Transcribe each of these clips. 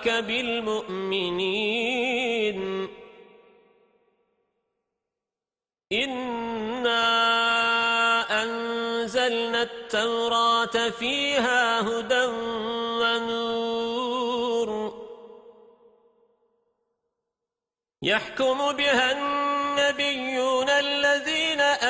أُولَئِكَ بِالْمُؤْمِنِينَ. إِنَّا أَنزَلْنَا التَّوْرَاةَ فِيهَا هُدًى ونور. يحكم بها النبيون الذين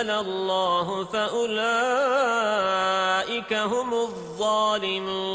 أنزل الله فأولئك هم الظالمون.